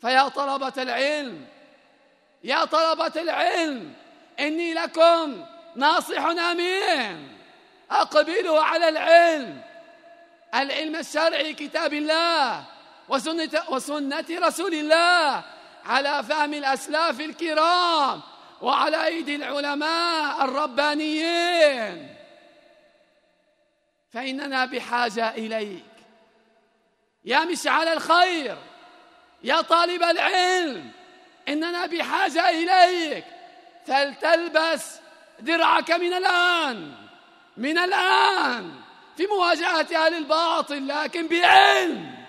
فيا طلبة العلم يا طلبة العلم إني لكم ناصح أمين. أقبلوا على العلم. العلم الشرعي كتاب الله وسنة, وسنة رسول الله على فهم الأسلاف الكرام وعلى أيدي العلماء الربانيين. فإننا بحاجة إليك. يا مشعل الخير. يا طالب العلم إننا بحاجة إليك. فلتلبس درعك من الآن من الآن في مواجهة أهل الباطل لكن بعلم.